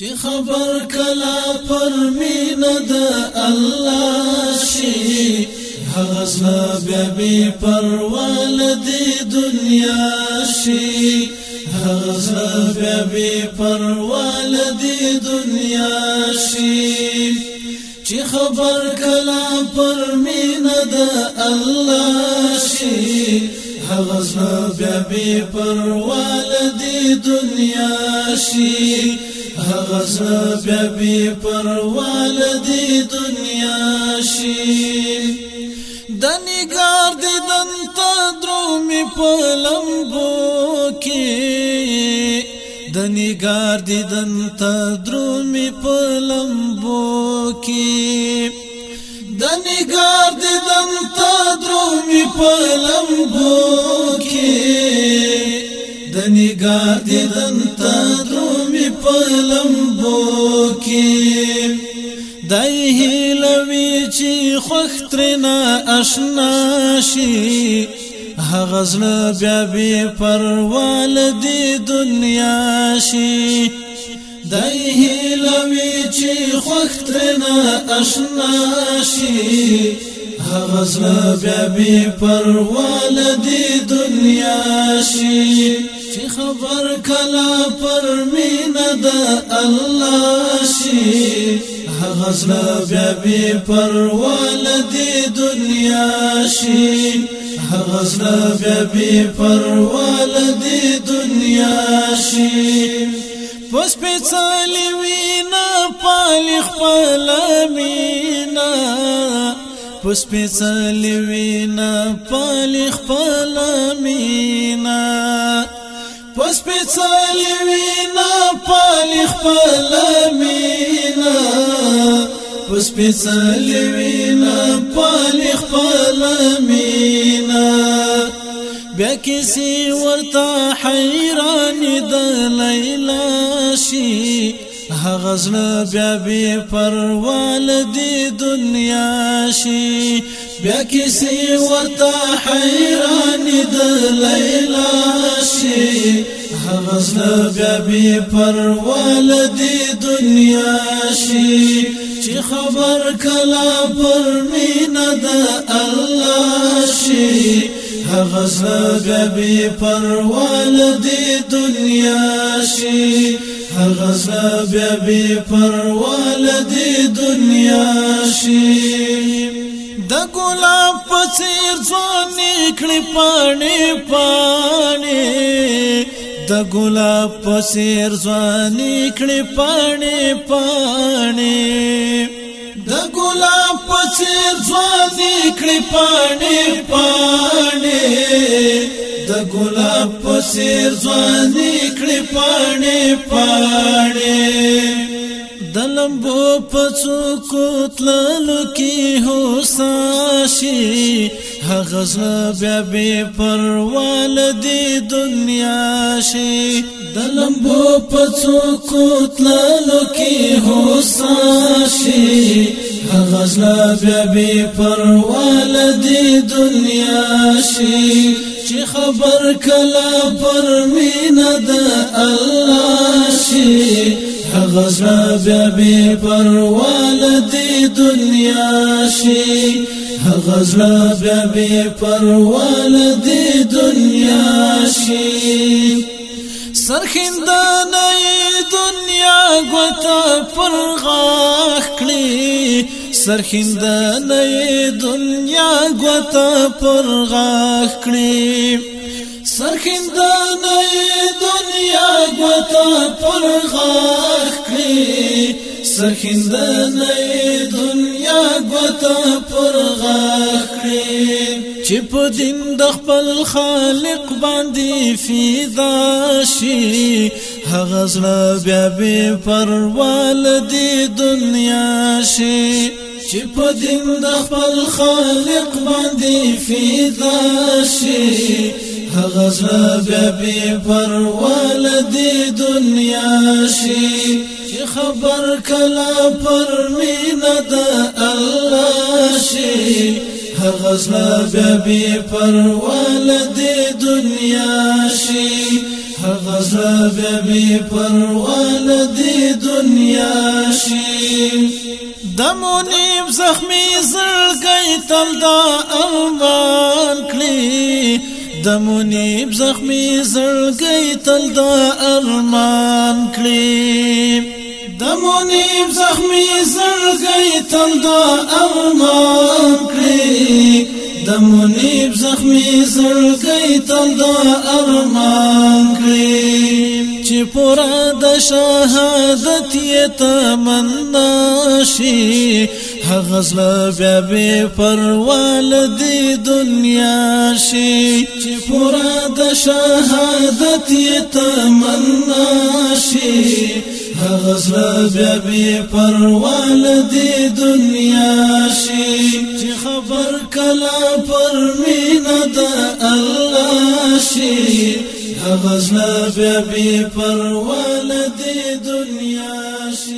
چې خبر کلا پر مين د الله شي هغه بابي بي پرواله دنيا دنیا شي هغه بیا بي پرواله دي دنیا شي چې خبر کلا پر مين د الله شي هغه بابي بي پرواله دنيا دنیا شي هغه بیا بي پروال دي دنیا شي د نګار دي دنت درومي په لمبو کې د نګار دي دنت درومي په لمبو کې د نګار د دم تا درومي په لمبو کې د نګار د دم تا پلمبو کې دای هلوي چې خوخ ترنا آشنا شي هغزل بیا بی پروال دی دنیا شي دای هلوي چې خوخ ترنا آشنا شي هغزل بیا بی پروال دی دنیا شي خبر کلا پر مین د الله شي غزل بیا بی پر ولد دنیا شي غزل بیا بی پر ولد دنیا شي پس پېڅلې وینا پالخ پلمینا پس پېڅلې وینا پالخ پلمینا اوس پیڅلې وینا پالې خپل مینا اوس پیڅلې وینا پالې خپل مینا بیا کسی ورته حیران د لیلا شي هغه ځنه بیا به پروال دی دنیا شي بیا کسی ورتا حیران د لیلا شي غزل بیا بی پروال دی دنیا شي چې خبر کلا پر مینا د الله شي غزل بیا بی پروال دی دنیا شي غزل بیا بی پروال دی دنیا شي د ګلاب په سیر ځوان نکړي پانی پانی د ګلاب په سیر ځوان نکړي پانی پانی د ګلاب په سیر ځوان نکړي پانی پانی د ګلاب په سیر ځوان نکړي پانی پانی دلمبو پڅو کوتللو کې هوسا شي هغزنا بیا به پروال دی دنیا شي دلمبو پڅو کوتللو کې هوسا شي هغزنا بیا به پروال دی دنیا شي چې خبر کلا پر مینا د الله شي غزا بیا بی پروال دی دنیا شی غزا بیا بی پروال دی دنیا شی سرخندان دنیا گوتا پر غاخ کلی سرخندان دنیا گوتا پر غاخ کلی سرخندان دنیا گوتا پر غاخ سخندنه دنیا ګوتا پر غاخړې چې په دین د خپل خالق باندې فدا شي هغه زړه بیا به پروال دی دنیا شي چې په دین د خپل خالق باندې فدا شي هغه زړه بیا به پروال دی دنیا شي خبر کلا پر مینا دا الله شي هغزلا بیا پر ولد دنیا شي هغزلا بیا پر ولد دنیا شي دمونیم زخمی گئی تل دا اموان کړی دمونیب زخمی گئی تل دا امان کلی د مونیب زخمی زړګی تل د ارمان کړی د مونیب زخمی زړګی تل د ارمان کړی چې پورا د شهادت یې تمنا شي هغه زله بیا بې پروال دی دنیا شي چې پورا د شهادت یې تمنا شي هغزل بیا بی پروان دی دنیا شی چی خبر کلا پر مین دا اللہ شی هغزل بیا بی پروان دی دنیا شی